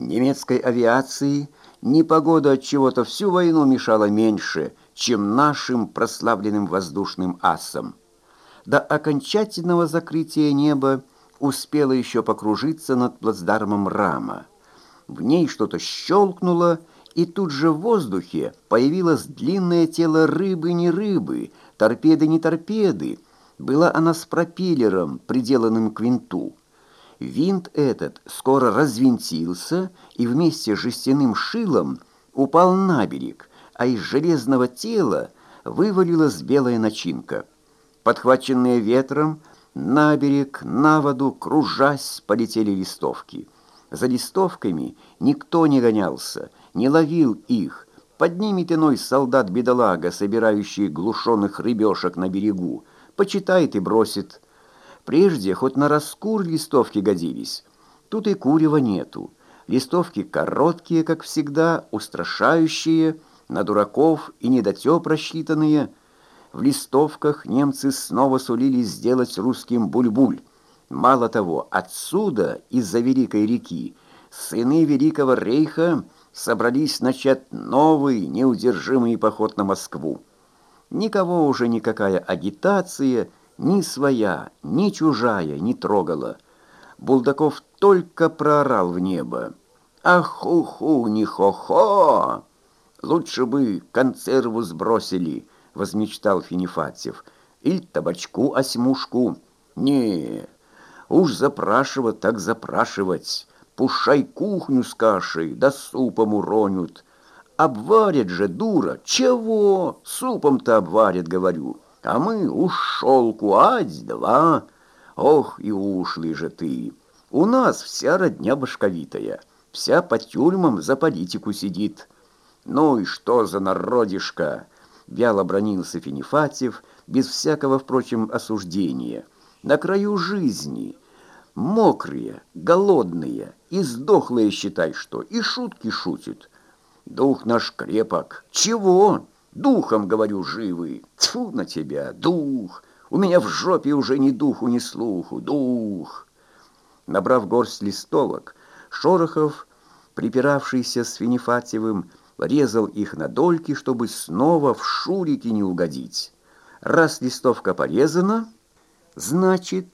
Немецкой авиации непогода от чего-то всю войну мешала меньше, чем нашим прославленным воздушным асам. До окончательного закрытия неба успела еще покружиться над плацдармом рама. В ней что-то щелкнуло, и тут же в воздухе появилось длинное тело рыбы не рыбы, торпеды не торпеды. Была она с пропеллером, приделанным к винту. Винт этот скоро развинтился и вместе с жестяным шилом упал на берег, а из железного тела вывалилась белая начинка. Подхваченные ветром, на берег, на воду, кружась, полетели листовки. За листовками никто не гонялся, не ловил их. Поднимет иной солдат-бедолага, собирающий глушенных рыбешек на берегу, почитает и бросит. Прежде хоть на раскур листовки годились. Тут и курева нету. Листовки короткие, как всегда, устрашающие, на дураков и недотеп рассчитанные. В листовках немцы снова сулили сделать русским буль-буль. Мало того, отсюда, из-за Великой реки, сыны Великого Рейха собрались начать новый неудержимый поход на Москву. Никого уже никакая агитация – ни своя, ни чужая не трогала. Булдаков только проорал в небо. «Аху-ху, не хо-хо! Лучше бы консерву сбросили!» — возмечтал Финифатьев. «Или табачку осьмушку. Не, уж запрашивать так запрашивать. Пушай кухню с кашей, да супом уронят. Обварят же, дура! Чего? Супом-то обварят, говорю!» А мы уж шелку ать-два. Ох, и ушлый же ты. У нас вся родня башковитая, вся по тюрьмам за политику сидит. Ну и что за народишко? Вяло бронился Финифатьев, без всякого, впрочем, осуждения. На краю жизни. Мокрые, голодные и сдохлые, считай, что, и шутки шутят. Дух наш крепок. Чего? Духом, говорю, живый. Тьфу на тебя, дух! У меня в жопе уже ни духу, ни слуху. Дух!» Набрав горсть листовок, Шорохов, припиравшийся с Финифатьевым, резал их на дольки, чтобы снова в шурики не угодить. Раз листовка порезана, значит,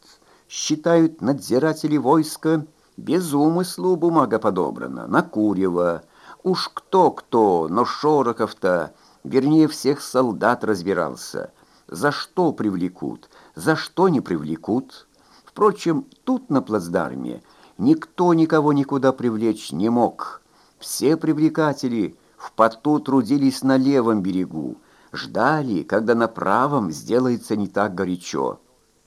считают надзиратели войска, без умыслу бумага подобрана, на курево. Уж кто-кто, но Шорохов-то вернее, всех солдат разбирался. За что привлекут, за что не привлекут. Впрочем, тут на плацдарме никто никого никуда привлечь не мог. Все привлекатели в поту трудились на левом берегу, ждали, когда на правом сделается не так горячо.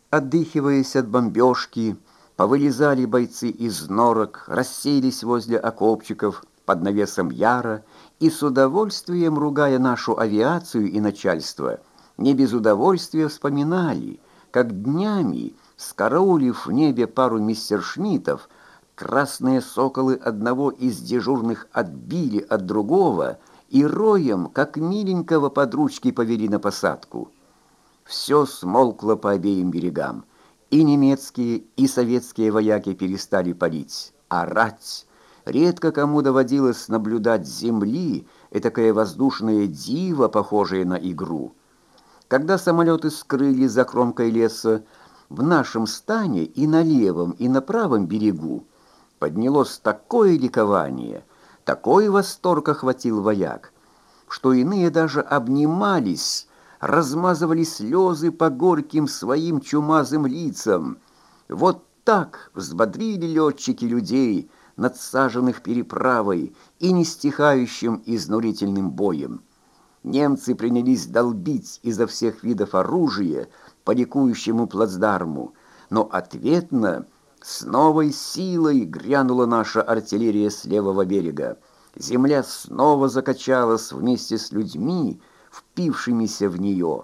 Отдыхиваясь от бомбежки, повылезали бойцы из норок, расселись возле окопчиков под навесом яра и с удовольствием, ругая нашу авиацию и начальство, не без удовольствия вспоминали, как днями, скараулив в небе пару мистершмиттов, красные соколы одного из дежурных отбили от другого и роем, как миленького под ручки повели на посадку. Все смолкло по обеим берегам. И немецкие, и советские вояки перестали палить, орать, Редко кому доводилось наблюдать с земли этакое воздушное диво, похожее на игру. Когда самолеты скрылись за кромкой леса, в нашем стане и на левом, и на правом берегу поднялось такое ликование, такой восторг охватил вояк, что иные даже обнимались, размазывали слезы по горьким своим чумазым лицам. Вот так взбодрили летчики людей, надсаженных переправой и не стихающим изнурительным боем. Немцы принялись долбить изо всех видов оружия по ликующему плацдарму, но ответно с новой силой грянула наша артиллерия с левого берега. Земля снова закачалась вместе с людьми, впившимися в нее.